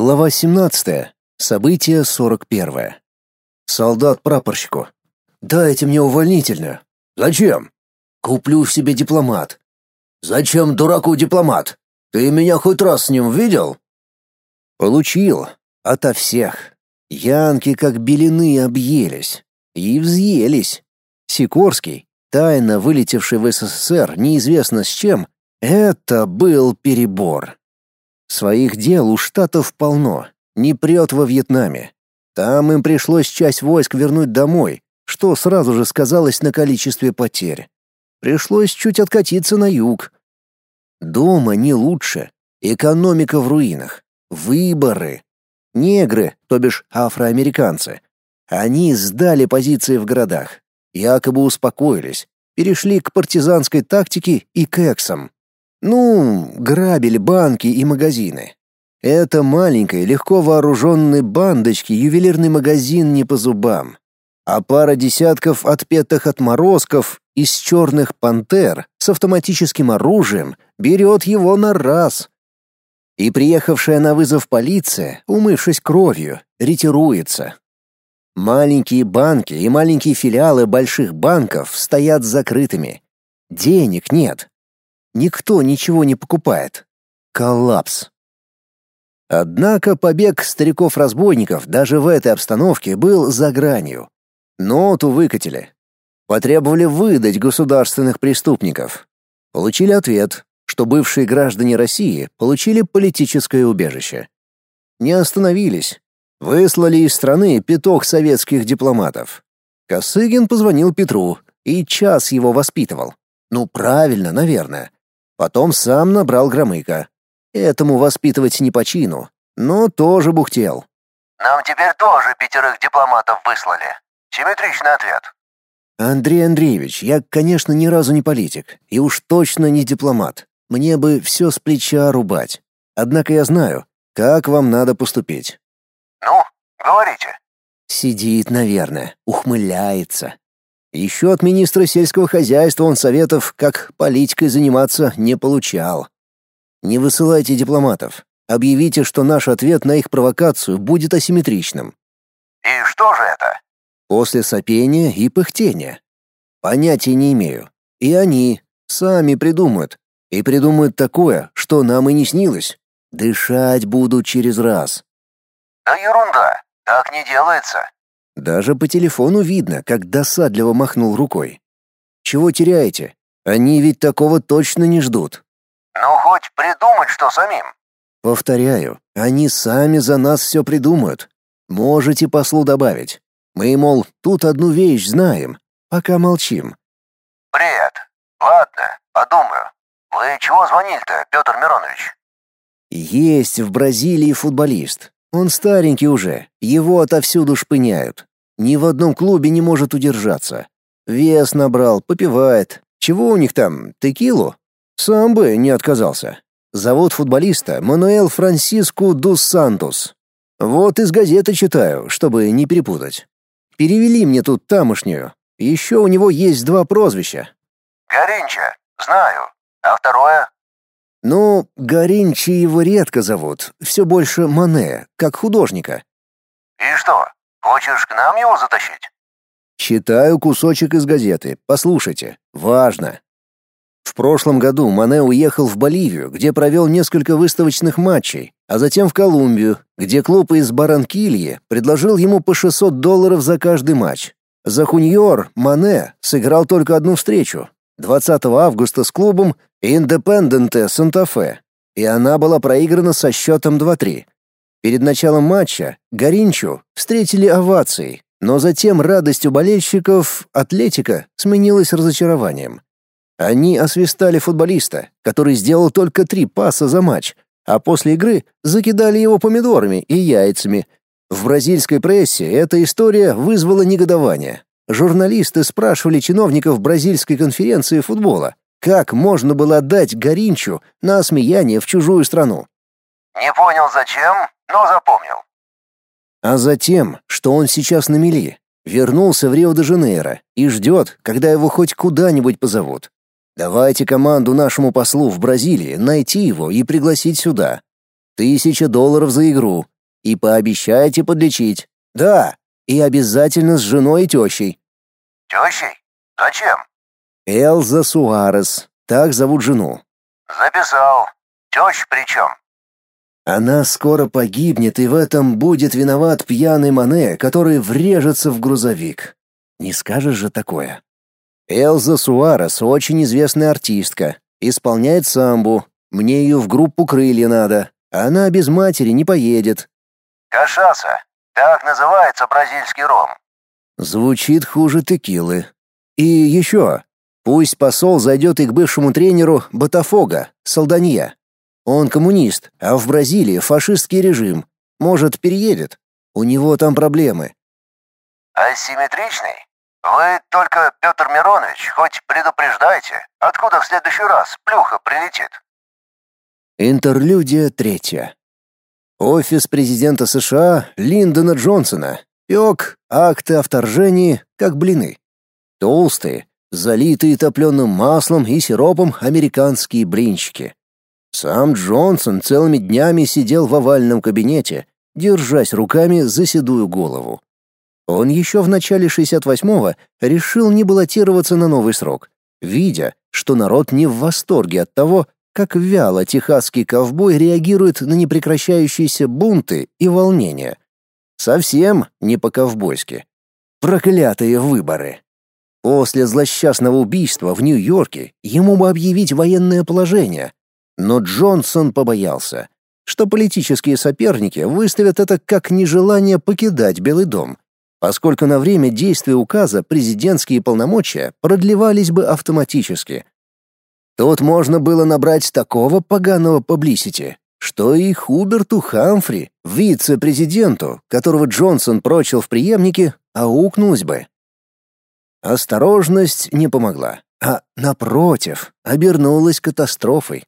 Глава 17. Событие 41. Солдат прапорщику. Дайте мне увольнительную. Зачем? Куплю себе дипломат. Зачем дураку дипломат? Ты меня хоть раз с ним видел? Получил. Ото всех. Янки как белины объелись. И взъелись. Сикорский, тайно вылетевший в СССР неизвестно с чем, это был перебор. Своих дел у Штатов полно, не прет во Вьетнаме. Там им пришлось часть войск вернуть домой, что сразу же сказалось на количестве потерь. Пришлось чуть откатиться на юг. Дома не лучше. Экономика в руинах. Выборы. Негры, то бишь афроамериканцы. Они сдали позиции в городах. Якобы успокоились. Перешли к партизанской тактике и к эксам. Ну, грабили банки и магазины. Это маленькой, легко вооруженной бандочки ювелирный магазин не по зубам. А пара десятков отпетых отморозков из черных пантер с автоматическим оружием берет его на раз. И приехавшая на вызов полиция, умывшись кровью, ретируется. Маленькие банки и маленькие филиалы больших банков стоят закрытыми. Денег нет, Никто ничего не покупает. Коллапс. Однако побег стариков-разбойников даже в этой обстановке был за гранью. Ноту выкатили. Потребовали выдать государственных преступников. Получили ответ, что бывшие граждане России получили политическое убежище. Не остановились. Выслали из страны пяток советских дипломатов. Косыгин позвонил Петру и час его воспитывал. Ну, правильно, наверное. Потом сам набрал Громыка. Этому воспитывать не по чину, но тоже бухтел. «Нам теперь тоже пятерых дипломатов выслали. Симметричный ответ». «Андрей Андреевич, я, конечно, ни разу не политик, и уж точно не дипломат. Мне бы все с плеча рубать. Однако я знаю, как вам надо поступить». «Ну, говорите». Сидит, наверное, ухмыляется. Еще от министра сельского хозяйства он советов, как политикой заниматься, не получал. Не высылайте дипломатов. Объявите, что наш ответ на их провокацию будет асимметричным. И что же это? После сопения и пыхтения. Понятия не имею. И они сами придумают. И придумают такое, что нам и не снилось. Дышать будут через раз. Да ерунда. Так не делается. Даже по телефону видно, как досадливо махнул рукой. Чего теряете? Они ведь такого точно не ждут. Ну хоть придумать что самим. Повторяю, они сами за нас все придумают. Можете послу добавить. Мы, мол, тут одну вещь знаем, пока молчим. Привет. Ладно, подумаю. Вы чего звонили-то, Петр Миронович? Есть в Бразилии футболист. Он старенький уже, его отовсюду шпыняют. Ни в одном клубе не может удержаться. Вес набрал, попивает. Чего у них там, текилу? Сам бы не отказался. Зовут футболиста Мануэл Франсиску дус Сантос. Вот из газеты читаю, чтобы не перепутать. Перевели мне тут тамошнюю. Еще у него есть два прозвища. Горинча, знаю. А второе? Ну, Горинчи его редко зовут, все больше Мане, как художника. И что, Хочешь к нам его затащить? Читаю кусочек из газеты. Послушайте. Важно. В прошлом году Мане уехал в Боливию, где провел несколько выставочных матчей, а затем в Колумбию, где клуб из Баранкильи предложил ему по 600 долларов за каждый матч. За Хуньор Мане сыграл только одну встречу 20 августа с клубом Индепенденте Санта-Фе, и она была проиграна со счетом 2-3. Перед началом матча Горинчу встретили овацией, но затем радостью болельщиков Атлетика сменилась разочарованием. Они освистали футболиста, который сделал только три паса за матч, а после игры закидали его помидорами и яйцами. В бразильской прессе эта история вызвала негодование. Журналисты спрашивали чиновников бразильской конференции футбола, как можно было отдать Горинчу на осмеяние в чужую страну. «Не понял, зачем, но запомнил. А затем, что он сейчас на мели, вернулся в Рио-де-Жанейро и ждет, когда его хоть куда-нибудь позовут. Давайте команду нашему послу в Бразилии найти его и пригласить сюда. Тысяча долларов за игру. И пообещайте подлечить. Да, и обязательно с женой и тещей. Тещей? Зачем? Элза Суарес. Так зовут жену. Записал. Теща при чем? Она скоро погибнет, и в этом будет виноват пьяный Мане, который врежется в грузовик. Не скажешь же такое. Элза Суарес очень известная артистка, исполняет самбу. Мне ее в группу крылья надо. Она без матери не поедет. Кашаса. Так называется бразильский ром. Звучит хуже текилы. И еще. Пусть посол зайдет и к бывшему тренеру Ботафога, Салданья. Он коммунист, а в Бразилии фашистский режим. Может, переедет. У него там проблемы. Асимметричный? Вы только, Петр Миронович, хоть предупреждайте, откуда в следующий раз плюха прилетит. Интерлюдия третья. Офис президента США Линдона Джонсона акты о вторжении, как блины. Толстые, залитые топленым маслом и сиропом американские блинчики. Сам Джонсон целыми днями сидел в овальном кабинете, держась руками за седую голову. Он еще в начале 68-го решил не баллотироваться на новый срок, видя, что народ не в восторге от того, как вяло техасский ковбой реагирует на непрекращающиеся бунты и волнения. Совсем не по-ковбойски. Проклятые выборы. После злосчастного убийства в Нью-Йорке ему бы объявить военное положение, но Джонсон побоялся, что политические соперники выставят это как нежелание покидать Белый дом, поскольку на время действия указа президентские полномочия продлевались бы автоматически. Тут можно было набрать такого поганого паблисити, что и Хуберту Хамфри, вице-президенту, которого Джонсон прочил в преемнике, аукнулось бы. Осторожность не помогла, а, напротив, обернулась катастрофой.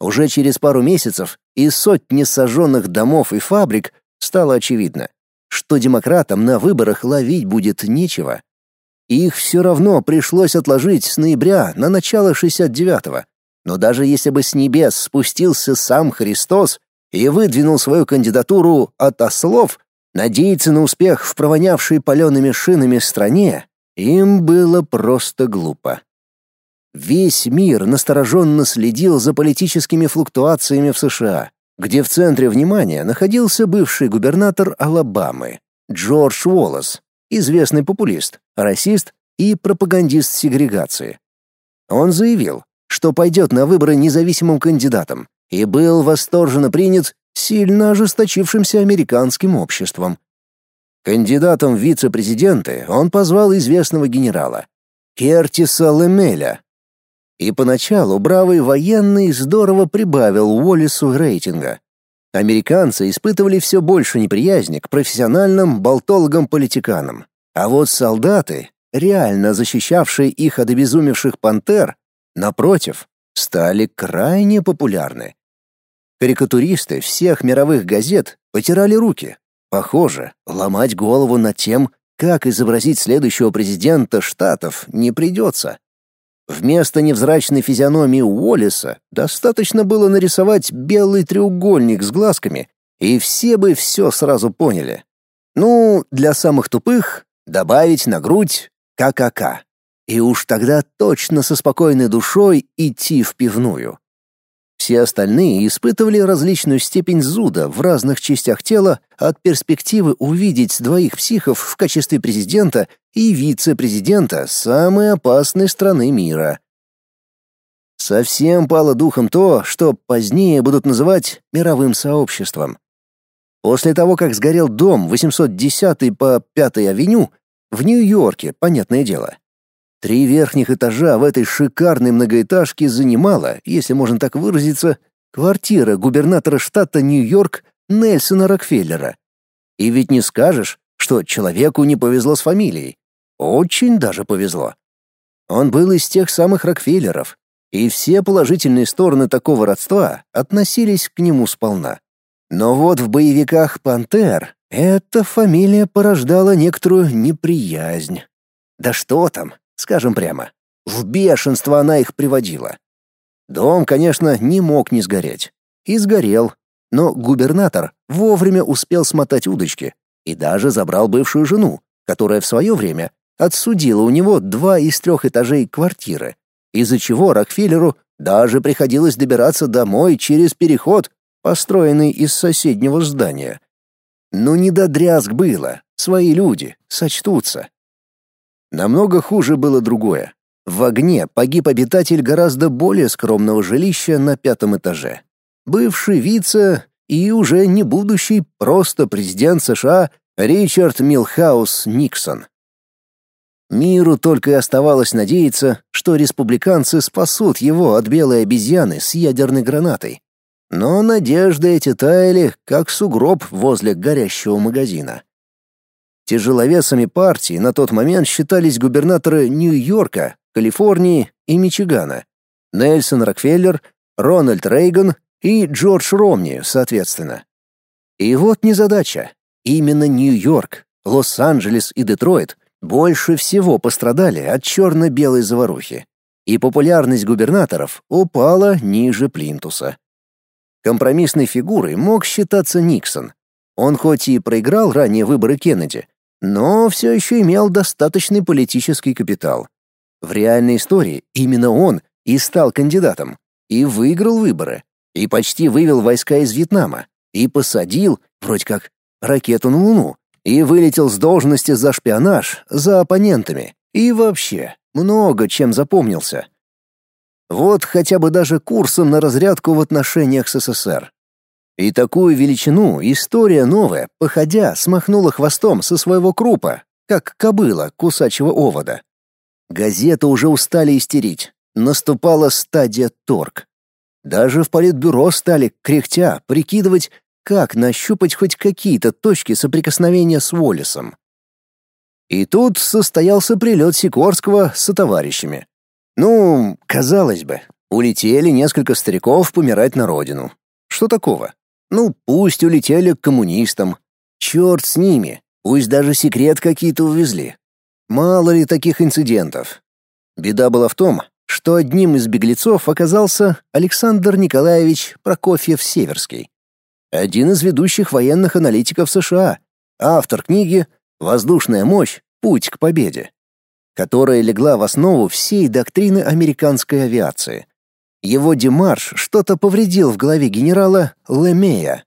Уже через пару месяцев из сотни сожженных домов и фабрик стало очевидно, что демократам на выборах ловить будет нечего. Их все равно пришлось отложить с ноября на начало 69-го. Но даже если бы с небес спустился сам Христос и выдвинул свою кандидатуру от ослов, надеяться на успех в провонявшей палеными шинами стране им было просто глупо. Весь мир настороженно следил за политическими флуктуациями в США, где в центре внимания находился бывший губернатор Алабамы Джордж Уоллес, известный популист, расист и пропагандист сегрегации. Он заявил, что пойдет на выборы независимым кандидатом и был восторженно принят сильно ожесточившимся американским обществом. Кандидатом в вице-президенты он позвал известного генерала Кертиса Лемеля, и поначалу бравый военный здорово прибавил Уоллесу рейтинга. Американцы испытывали все больше неприязни к профессиональным болтологам-политиканам. А вот солдаты, реально защищавшие их от обезумевших пантер, напротив, стали крайне популярны. Карикатуристы всех мировых газет потирали руки. Похоже, ломать голову над тем, как изобразить следующего президента штатов, не придется. Вместо невзрачной физиономии Уоллеса достаточно было нарисовать белый треугольник с глазками, и все бы все сразу поняли. Ну, для самых тупых добавить на грудь ККК. И уж тогда точно со спокойной душой идти в пивную. Все остальные испытывали различную степень зуда в разных частях тела от перспективы увидеть двоих психов в качестве президента и вице-президента самой опасной страны мира. Совсем пало духом то, что позднее будут называть мировым сообществом. После того, как сгорел дом 810 по 5-й авеню в Нью-Йорке, понятное дело, Три верхних этажа в этой шикарной многоэтажке занимала, если можно так выразиться, квартира губернатора штата Нью-Йорк Нельсона Рокфеллера. И ведь не скажешь, что человеку не повезло с фамилией. Очень даже повезло. Он был из тех самых Рокфеллеров, и все положительные стороны такого родства относились к нему сполна. Но вот в боевиках «Пантер» эта фамилия порождала некоторую неприязнь. Да что там, Скажем прямо, в бешенство она их приводила. Дом, конечно, не мог не сгореть. И сгорел. Но губернатор вовремя успел смотать удочки и даже забрал бывшую жену, которая в свое время отсудила у него два из трех этажей квартиры, из-за чего Рокфеллеру даже приходилось добираться домой через переход, построенный из соседнего здания. Но не до дрязг было, свои люди сочтутся. Намного хуже было другое. В огне погиб обитатель гораздо более скромного жилища на пятом этаже. Бывший вице и уже не будущий просто президент США Ричард Милхаус Никсон. Миру только и оставалось надеяться, что республиканцы спасут его от белой обезьяны с ядерной гранатой. Но надежды эти таяли, как сугроб возле горящего магазина. Тяжеловесами партии на тот момент считались губернаторы Нью-Йорка, Калифорнии и Мичигана, Нельсон Рокфеллер, Рональд Рейган и Джордж Ромни, соответственно. И вот незадача. Именно Нью-Йорк, Лос-Анджелес и Детройт больше всего пострадали от черно-белой заварухи, и популярность губернаторов упала ниже плинтуса. Компромиссной фигурой мог считаться Никсон. Он хоть и проиграл ранее выборы Кеннеди, но все еще имел достаточный политический капитал. В реальной истории именно он и стал кандидатом, и выиграл выборы, и почти вывел войска из Вьетнама, и посадил, вроде как, ракету на Луну, и вылетел с должности за шпионаж за оппонентами, и вообще много чем запомнился. Вот хотя бы даже курсом на разрядку в отношениях с СССР. И такую величину история новая, походя, смахнула хвостом со своего крупа, как кобыла кусачего овода. Газеты уже устали истерить. Наступала стадия торг. Даже в политбюро стали, кряхтя, прикидывать, как нащупать хоть какие-то точки соприкосновения с Уоллесом. И тут состоялся прилет Сикорского с товарищами. Ну, казалось бы, улетели несколько стариков помирать на родину. Что такого? Ну, пусть улетели к коммунистам. Черт с ними, пусть даже секрет какие-то увезли. Мало ли таких инцидентов. Беда была в том, что одним из беглецов оказался Александр Николаевич Прокофьев-Северский один из ведущих военных аналитиков США, автор книги «Воздушная мощь. Путь к победе», которая легла в основу всей доктрины американской авиации. Его демарш что-то повредил в голове генерала Лемея,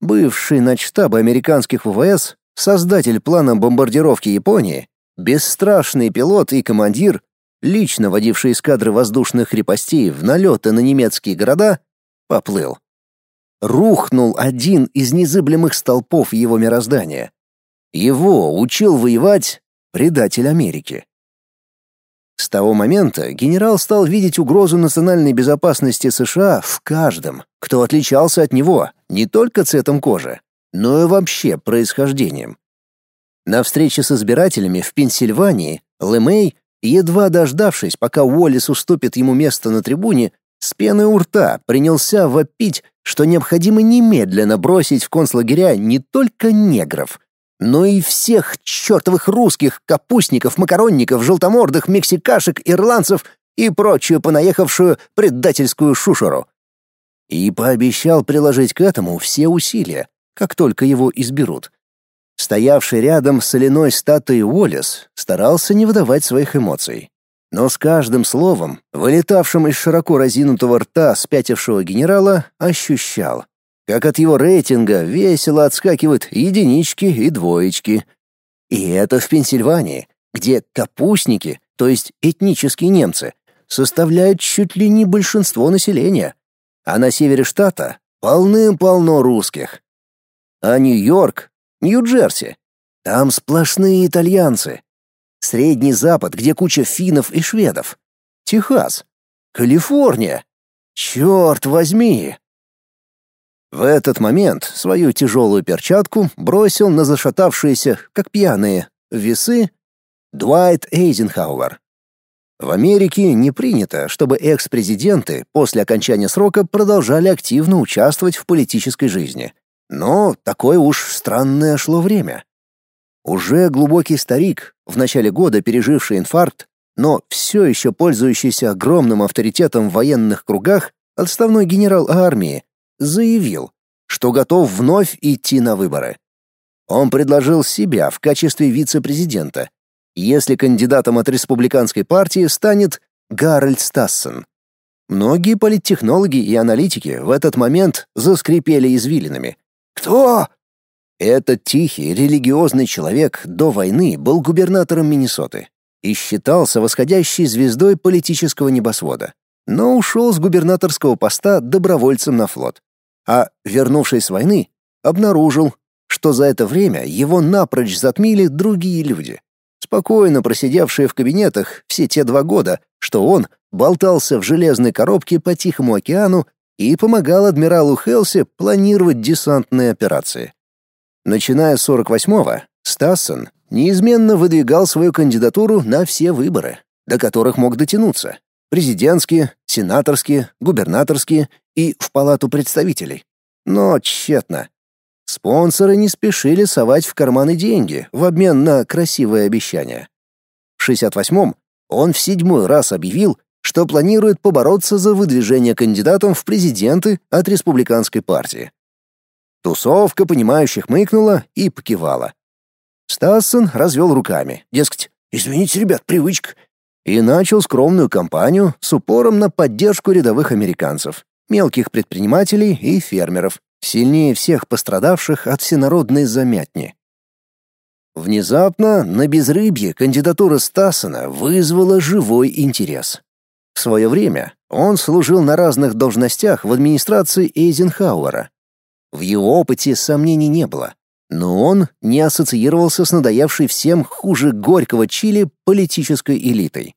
бывший начштаба американских ВВС, создатель плана бомбардировки Японии, бесстрашный пилот и командир, лично водивший эскадры воздушных крепостей в налеты на немецкие города, поплыл рухнул один из незыблемых столпов его мироздания. Его учил воевать предатель Америки. С того момента генерал стал видеть угрозу национальной безопасности США в каждом, кто отличался от него не только цветом кожи, но и вообще происхождением. На встрече с избирателями в Пенсильвании Лемей, едва дождавшись, пока Уоллес уступит ему место на трибуне, с пеной у рта принялся вопить, что необходимо немедленно бросить в концлагеря не только негров, но и всех чертовых русских, капустников, макаронников, желтомордых, мексикашек, ирландцев и прочую понаехавшую предательскую шушеру. И пообещал приложить к этому все усилия, как только его изберут. Стоявший рядом с соляной статуей Уоллес старался не выдавать своих эмоций. Но с каждым словом, вылетавшим из широко разинутого рта спятившего генерала, ощущал, как от его рейтинга весело отскакивают единички и двоечки. И это в Пенсильвании, где капустники, то есть этнические немцы, составляют чуть ли не большинство населения, а на севере штата полным-полно русских. А Нью-Йорк, Нью-Джерси, там сплошные итальянцы, Средний Запад, где куча финнов и шведов. Техас. Калифорния. Черт возьми! В этот момент свою тяжелую перчатку бросил на зашатавшиеся, как пьяные, весы Дуайт Эйзенхауэр. В Америке не принято, чтобы экс-президенты после окончания срока продолжали активно участвовать в политической жизни. Но такое уж странное шло время. Уже глубокий старик, в начале года переживший инфаркт, но все еще пользующийся огромным авторитетом в военных кругах, отставной генерал армии, заявил, что готов вновь идти на выборы. Он предложил себя в качестве вице-президента, если кандидатом от республиканской партии станет Гарольд Стассен. Многие политтехнологи и аналитики в этот момент заскрипели извилинами. «Кто?» Этот тихий, религиозный человек до войны был губернатором Миннесоты и считался восходящей звездой политического небосвода, но ушел с губернаторского поста добровольцем на флот. А, вернувшись с войны, обнаружил, что за это время его напрочь затмили другие люди, спокойно просидевшие в кабинетах все те два года, что он болтался в железной коробке по Тихому океану и помогал адмиралу Хелси планировать десантные операции. Начиная с 48-го, Стассен неизменно выдвигал свою кандидатуру на все выборы, до которых мог дотянуться. Президентские, сенаторские, губернаторские и в Палату представителей. Но тщетно. Спонсоры не спешили совать в карманы деньги в обмен на красивые обещания. В 68-м он в седьмой раз объявил, что планирует побороться за выдвижение кандидатом в президенты от республиканской партии. Тусовка понимающих мыкнула и покивала. Стассон развел руками, дескать, «Извините, ребят, привычка», и начал скромную кампанию с упором на поддержку рядовых американцев, мелких предпринимателей и фермеров, сильнее всех пострадавших от всенародной замятни. Внезапно на безрыбье кандидатура Стассона вызвала живой интерес. В свое время он служил на разных должностях в администрации Эйзенхауэра, в его опыте сомнений не было, но он не ассоциировался с надоевшей всем хуже горького Чили политической элитой.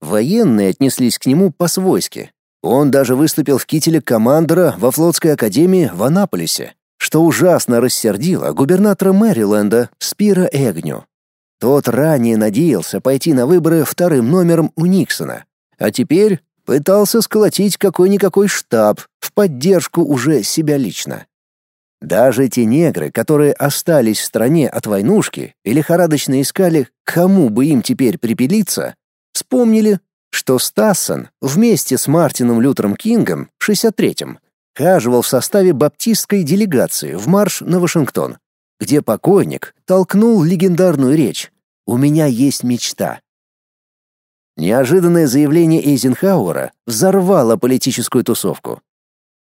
Военные отнеслись к нему по-свойски. Он даже выступил в кителе командора во флотской академии в Анаполисе, что ужасно рассердило губернатора Мэриленда Спира Эгню. Тот ранее надеялся пойти на выборы вторым номером у Никсона, а теперь пытался сколотить какой-никакой штаб в поддержку уже себя лично. Даже те негры, которые остались в стране от войнушки и лихорадочно искали, кому бы им теперь припилиться, вспомнили, что Стассон вместе с Мартином Лютером Кингом в 63-м хаживал в составе баптистской делегации в марш на Вашингтон, где покойник толкнул легендарную речь «У меня есть мечта». Неожиданное заявление Эйзенхауэра взорвало политическую тусовку.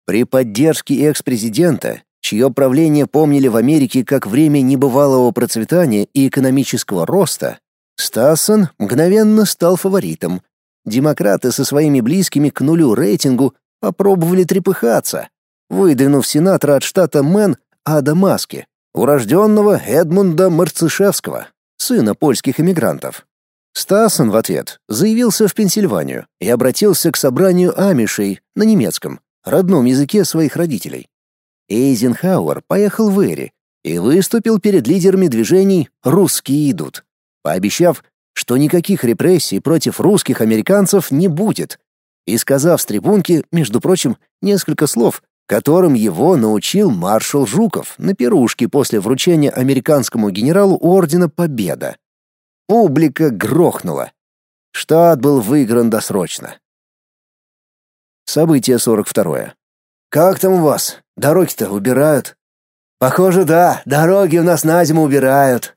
При поддержке экс-президента чье правление помнили в Америке как время небывалого процветания и экономического роста, Стассен мгновенно стал фаворитом. Демократы со своими близкими к нулю рейтингу попробовали трепыхаться, выдвинув сенатора от штата Мэн Ада Маски, урожденного Эдмунда Марцишевского, сына польских эмигрантов. Стассен в ответ заявился в Пенсильванию и обратился к собранию амишей на немецком, родном языке своих родителей. Эйзенхауэр поехал в Эри и выступил перед лидерами движений «Русские идут», пообещав, что никаких репрессий против русских американцев не будет, и сказав с трибунки, между прочим, несколько слов, которым его научил маршал Жуков на пирушке после вручения американскому генералу ордена Победа. Публика грохнула. Штат был выигран досрочно. Событие 42. «Как там у вас? Дороги-то убирают?» «Похоже, да, дороги у нас на зиму убирают».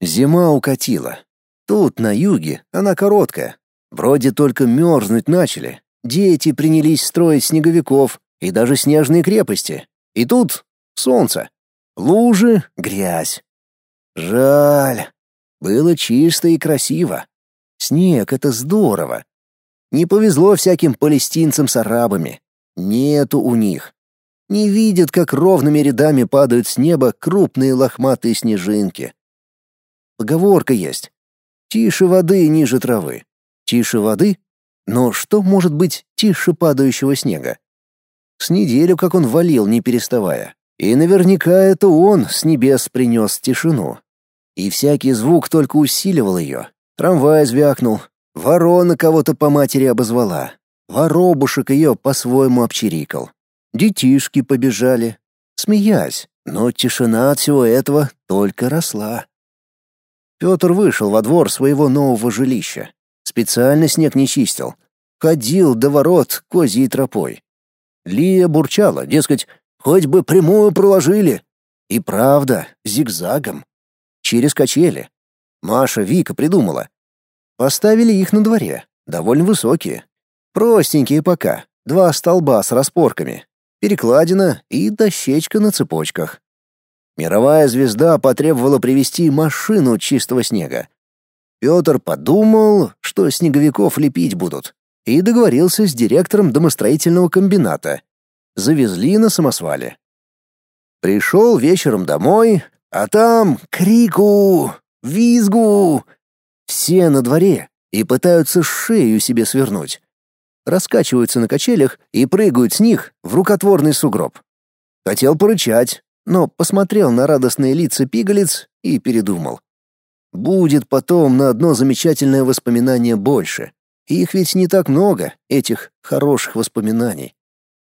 Зима укатила. Тут, на юге, она короткая. Вроде только мерзнуть начали. Дети принялись строить снеговиков и даже снежные крепости. И тут солнце. Лужи, грязь. Жаль. Было чисто и красиво. Снег — это здорово. Не повезло всяким палестинцам с арабами. Нету у них. Не видят, как ровными рядами падают с неба крупные лохматые снежинки. Поговорка есть. Тише воды ниже травы. Тише воды? Но что может быть тише падающего снега? С неделю, как он валил, не переставая. И наверняка это он с небес принес тишину. И всякий звук только усиливал ее. Трамвай звякнул, ворона кого-то по матери обозвала, Воробушек ее по-своему обчирикал. Детишки побежали, смеясь, но тишина от всего этого только росла. Петр вышел во двор своего нового жилища. Специально снег не чистил. Ходил до ворот козьей тропой. Лия бурчала, дескать, Хоть бы прямую проложили. И правда, зигзагом. Через качели. Маша Вика придумала. Поставили их на дворе, довольно высокие. Простенькие пока, два столба с распорками, перекладина и дощечка на цепочках. Мировая звезда потребовала привезти машину чистого снега. Петр подумал, что снеговиков лепить будут, и договорился с директором домостроительного комбината. Завезли на самосвале. Пришел вечером домой, а там крику, визгу. Все на дворе и пытаются шею себе свернуть. Раскачиваются на качелях и прыгают с них в рукотворный сугроб. Хотел порычать, но посмотрел на радостные лица пигалиц и передумал. Будет потом на одно замечательное воспоминание больше. Их ведь не так много, этих хороших воспоминаний.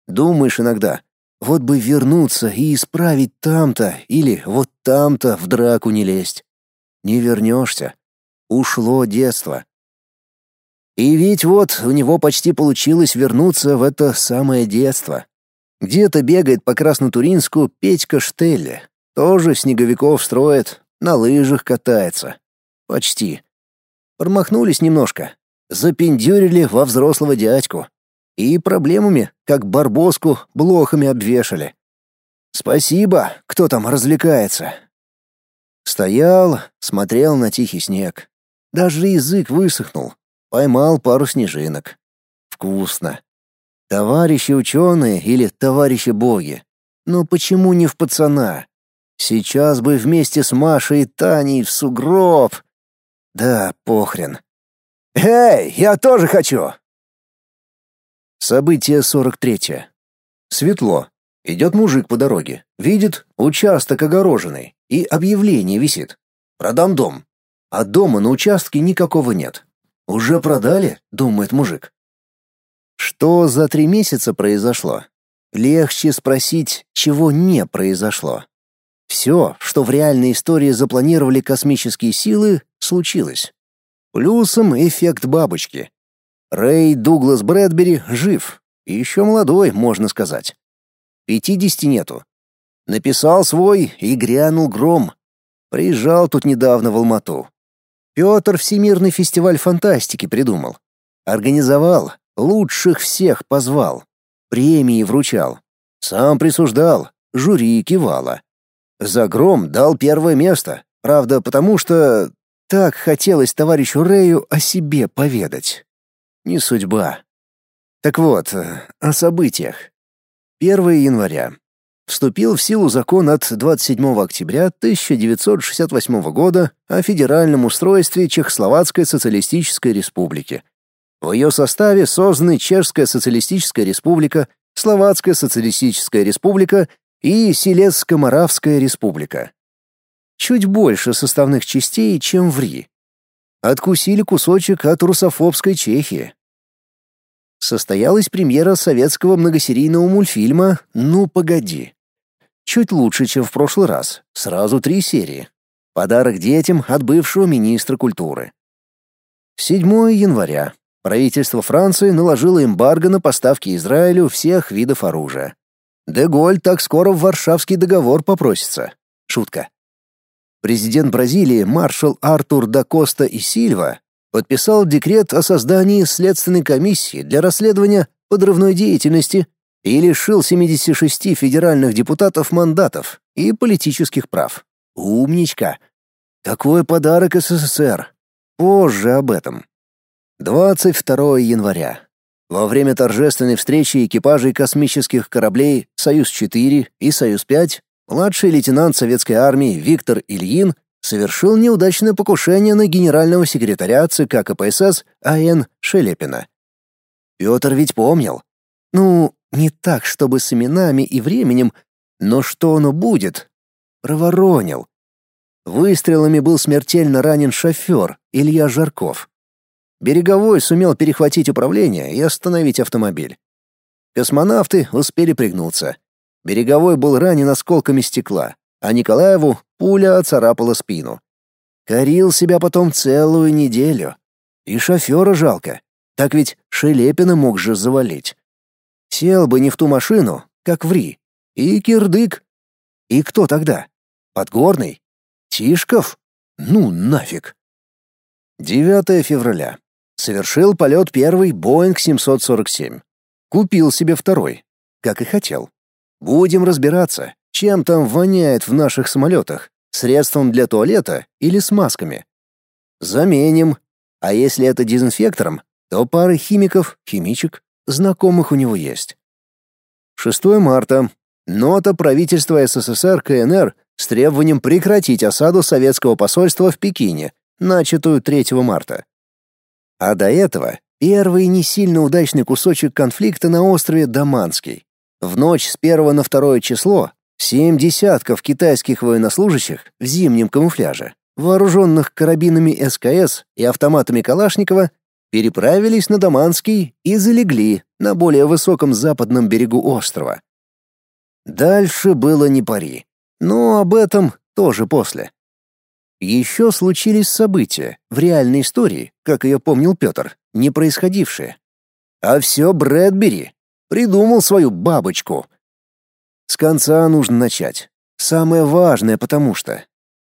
Думаешь иногда, вот бы вернуться и исправить там-то или вот там-то в драку не лезть. Не вернешься. Ушло детство. И ведь вот у него почти получилось вернуться в это самое детство. Где-то бегает по Краснотуринску Петька Штелле. Тоже снеговиков строит, на лыжах катается. Почти. Промахнулись немножко. Запендюрили во взрослого дядьку. И проблемами, как барбоску, блохами обвешали. Спасибо, кто там развлекается. Стоял, смотрел на тихий снег. Даже язык высохнул. Поймал пару снежинок. Вкусно. Товарищи ученые или товарищи боги. Но почему не в пацана? Сейчас бы вместе с Машей и Таней в сугроб. Да, похрен. Эй, я тоже хочу. Событие 43. Светло. Идет мужик по дороге. Видит участок огороженный и объявление висит. Продам дом. А дома на участке никакого нет. Уже продали, думает мужик. Что за три месяца произошло? Легче спросить, чего не произошло. Все, что в реальной истории запланировали космические силы, случилось. Плюсом эффект бабочки. Рэй Дуглас Брэдбери жив, и еще молодой, можно сказать. Пятидесяти нету. Написал свой и грянул гром. Приезжал тут недавно в Алмату. Петр Всемирный фестиваль фантастики придумал. Организовал, Лучших всех позвал. Премии вручал. Сам присуждал. Жюри кивало. За гром дал первое место. Правда, потому что так хотелось товарищу Рэю о себе поведать. Не судьба. Так вот, о событиях. 1 января. Вступил в силу закон от 27 октября 1968 года о федеральном устройстве Чехословацкой социалистической республики, в ее составе созданы Чешская социалистическая республика, Словацкая социалистическая республика и Силезско-Моравская республика. Чуть больше составных частей, чем в Ри. Откусили кусочек от русофобской Чехии. Состоялась премьера советского многосерийного мультфильма «Ну, погоди». Чуть лучше, чем в прошлый раз. Сразу три серии. Подарок детям от бывшего министра культуры. 7 января. Правительство Франции наложило эмбарго на поставки Израилю всех видов оружия. Деголь так скоро в Варшавский договор попросится. Шутка. Президент Бразилии маршал Артур да Коста и Сильва подписал декрет о создании следственной комиссии для расследования подрывной деятельности и лишил 76 федеральных депутатов мандатов и политических прав. Умничка. Такой подарок СССР. Позже об этом. 22 января. Во время торжественной встречи экипажей космических кораблей «Союз-4» и «Союз-5» младший лейтенант советской армии Виктор Ильин совершил неудачное покушение на генерального секретаря ЦК КПСС А.Н. Шелепина. Петр ведь помнил. Ну, не так, чтобы с именами и временем, но что оно будет? Проворонил. Выстрелами был смертельно ранен шофер Илья Жарков. Береговой сумел перехватить управление и остановить автомобиль. Космонавты успели пригнуться. Береговой был ранен осколками стекла, а Николаеву пуля оцарапала спину. Корил себя потом целую неделю. И шофера жалко. Так ведь Шелепина мог же завалить. Сел бы не в ту машину, как в Ри. И Кирдык. И кто тогда? Подгорный? Тишков? Ну нафиг. 9 февраля. Совершил полет первый Boeing 747. Купил себе второй, как и хотел. Будем разбираться, чем там воняет в наших самолетах, средством для туалета или смазками. Заменим. А если это дезинфектором, то пары химиков, химичек, знакомых у него есть. 6 марта. Нота правительства СССР КНР с требованием прекратить осаду советского посольства в Пекине, начатую 3 марта. А до этого первый не сильно удачный кусочек конфликта на острове Даманский. В ночь с 1 на 2 число семь десятков китайских военнослужащих в зимнем камуфляже, вооруженных карабинами СКС и автоматами Калашникова, переправились на Даманский и залегли на более высоком западном берегу острова. Дальше было не пари, но об этом тоже после. Еще случились события в реальной истории, как ее помнил Петр, не происходившие. А все Брэдбери придумал свою бабочку. С конца нужно начать. Самое важное потому что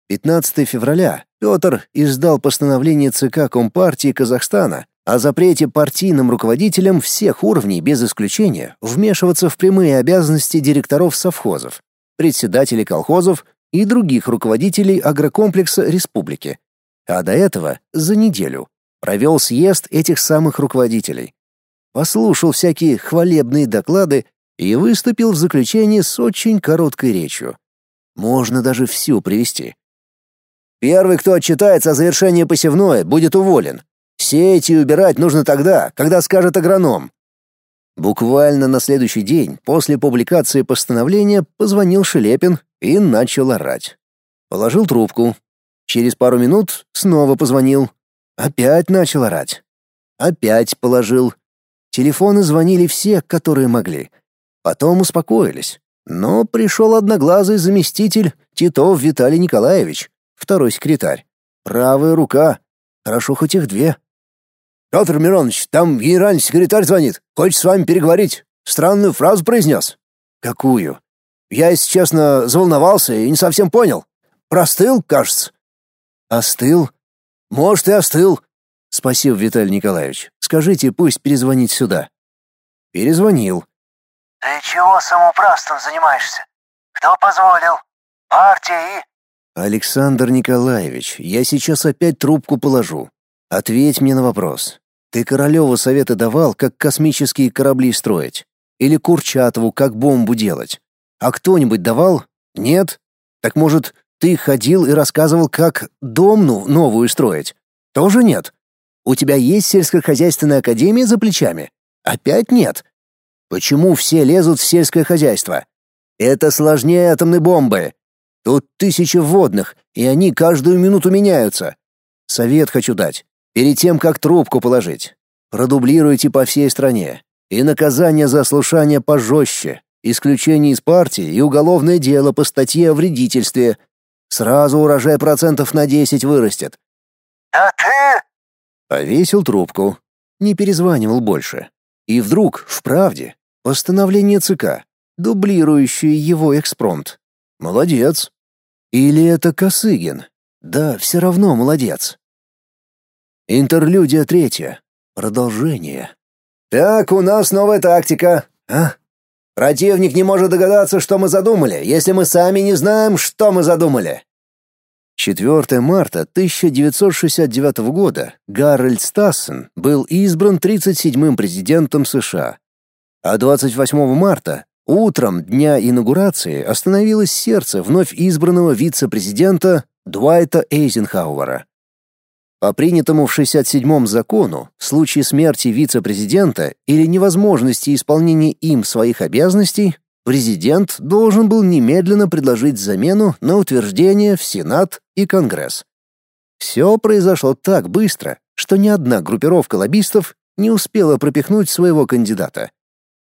15 февраля Петр издал постановление ЦК Компартии Казахстана о запрете партийным руководителям всех уровней без исключения вмешиваться в прямые обязанности директоров совхозов, председателей колхозов и других руководителей агрокомплекса республики. А до этого, за неделю, провел съезд этих самых руководителей. Послушал всякие хвалебные доклады и выступил в заключении с очень короткой речью. Можно даже всю привести. Первый, кто отчитается о завершении посевной, будет уволен. Сеять и убирать нужно тогда, когда скажет агроном. Буквально на следующий день после публикации постановления позвонил Шелепин и начал орать. Положил трубку. Через пару минут снова позвонил. Опять начал орать. Опять положил. Телефоны звонили все, которые могли. Потом успокоились. Но пришел одноглазый заместитель Титов Виталий Николаевич, второй секретарь. Правая рука. Хорошо хоть их две. «Петр Миронович, там генеральный секретарь звонит. Хочет с вами переговорить. Странную фразу произнес». «Какую?» «Я, если честно, заволновался и не совсем понял. Простыл, кажется». «Остыл?» «Может, и остыл». «Спасибо, Виталий Николаевич. Скажите, пусть перезвонит сюда». Перезвонил. «Ты чего самоуправством занимаешься? Кто позволил? Партия и...» «Александр Николаевич, я сейчас опять трубку положу. Ответь мне на вопрос. Ты Королеву советы давал, как космические корабли строить? Или Курчатову, как бомбу делать? А кто-нибудь давал? Нет? Так может, ты ходил и рассказывал, как дом ну, новую строить? Тоже нет? У тебя есть сельскохозяйственная академия за плечами? Опять нет? Почему все лезут в сельское хозяйство? Это сложнее атомной бомбы. Тут тысячи вводных, и они каждую минуту меняются. Совет хочу дать. Перед тем, как трубку положить, продублируйте по всей стране. И наказание за слушание пожестче, исключение из партии и уголовное дело по статье о вредительстве. Сразу урожай процентов на 10 вырастет. «А ты...» Повесил трубку. Не перезванивал больше. И вдруг, в правде, постановление ЦК, дублирующее его экспромт. Молодец. Или это Косыгин? Да, все равно молодец. Интерлюдия третья. Продолжение. Так, у нас новая тактика. А? Противник не может догадаться, что мы задумали, если мы сами не знаем, что мы задумали. 4 марта 1969 года Гарольд Стассен был избран 37-м президентом США. А 28 марта, утром дня инаугурации, остановилось сердце вновь избранного вице-президента Дуайта Эйзенхауэра. По принятому в 67-м закону, в случае смерти вице-президента или невозможности исполнения им своих обязанностей, президент должен был немедленно предложить замену на утверждение в Сенат и Конгресс. Все произошло так быстро, что ни одна группировка лоббистов не успела пропихнуть своего кандидата.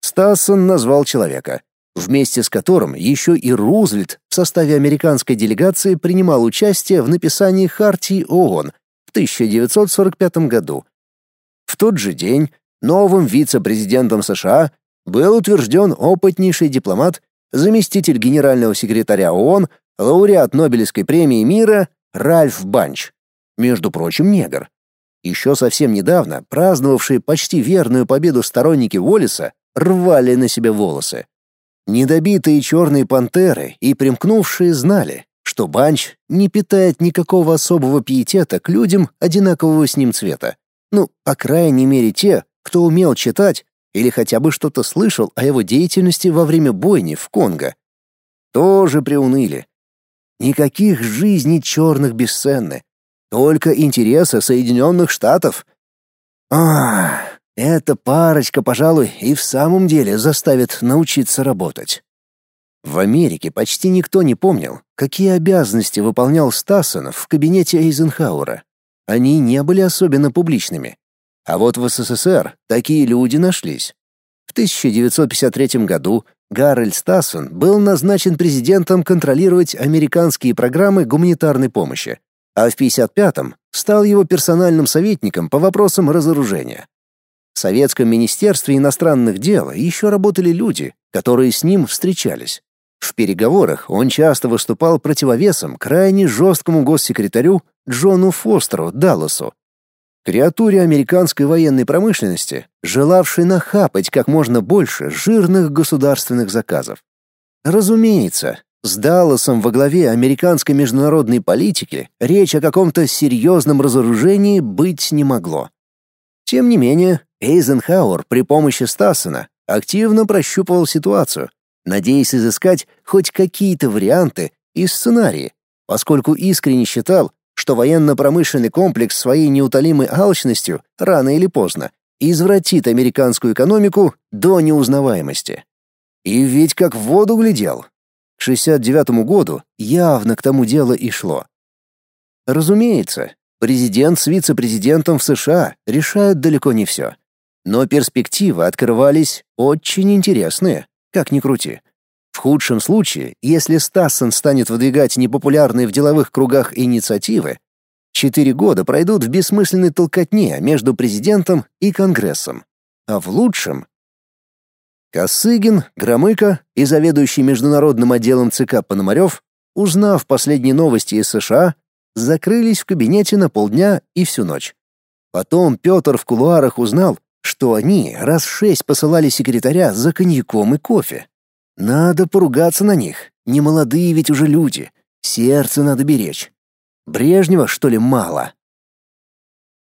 Стассон назвал человека, вместе с которым еще и Рузвельт в составе американской делегации принимал участие в написании Хартии ООН в 1945 году. В тот же день новым вице-президентом США был утвержден опытнейший дипломат заместитель генерального секретаря ООН, лауреат Нобелевской премии мира Ральф Банч. Между прочим, негр. Еще совсем недавно праздновавшие почти верную победу сторонники Уоллеса рвали на себе волосы. Недобитые черные пантеры и примкнувшие знали, что Банч не питает никакого особого пиетета к людям одинакового с ним цвета. Ну, по крайней мере, те, кто умел читать или хотя бы что-то слышал о его деятельности во время бойни в Конго. Тоже приуныли. Никаких жизней черных бесценны. Только интересы Соединенных Штатов. А, эта парочка, пожалуй, и в самом деле заставит научиться работать. В Америке почти никто не помнил, какие обязанности выполнял Стассенов в кабинете Эйзенхауэра. Они не были особенно публичными. А вот в СССР такие люди нашлись. В 1953 году Гарольд Стассен был назначен президентом контролировать американские программы гуманитарной помощи, а в 1955-м стал его персональным советником по вопросам разоружения. В Советском министерстве иностранных дел еще работали люди, которые с ним встречались. В переговорах он часто выступал противовесом крайне жесткому госсекретарю Джону Фостеру Далласу, креатуре американской военной промышленности, желавшей нахапать как можно больше жирных государственных заказов. Разумеется, с Далласом во главе американской международной политики речь о каком-то серьезном разоружении быть не могло. Тем не менее, Эйзенхауэр при помощи Стассена активно прощупывал ситуацию, надеясь изыскать хоть какие-то варианты и сценарии, поскольку искренне считал, что военно-промышленный комплекс своей неутолимой алчностью рано или поздно извратит американскую экономику до неузнаваемости. И ведь как в воду глядел. К 69 году явно к тому дело и шло. Разумеется, президент с вице-президентом в США решают далеко не все. Но перспективы открывались очень интересные, как ни крути. В худшем случае, если Стассен станет выдвигать непопулярные в деловых кругах инициативы, четыре года пройдут в бессмысленной толкотне между президентом и Конгрессом. А в лучшем Косыгин, Громыко и заведующий международным отделом ЦК Пономарев, узнав последние новости из США, закрылись в кабинете на полдня и всю ночь. Потом Петр в кулуарах узнал, что они раз шесть посылали секретаря за коньяком и кофе. Надо поругаться на них. Не молодые ведь уже люди. Сердце надо беречь. Брежнева, что ли, мало?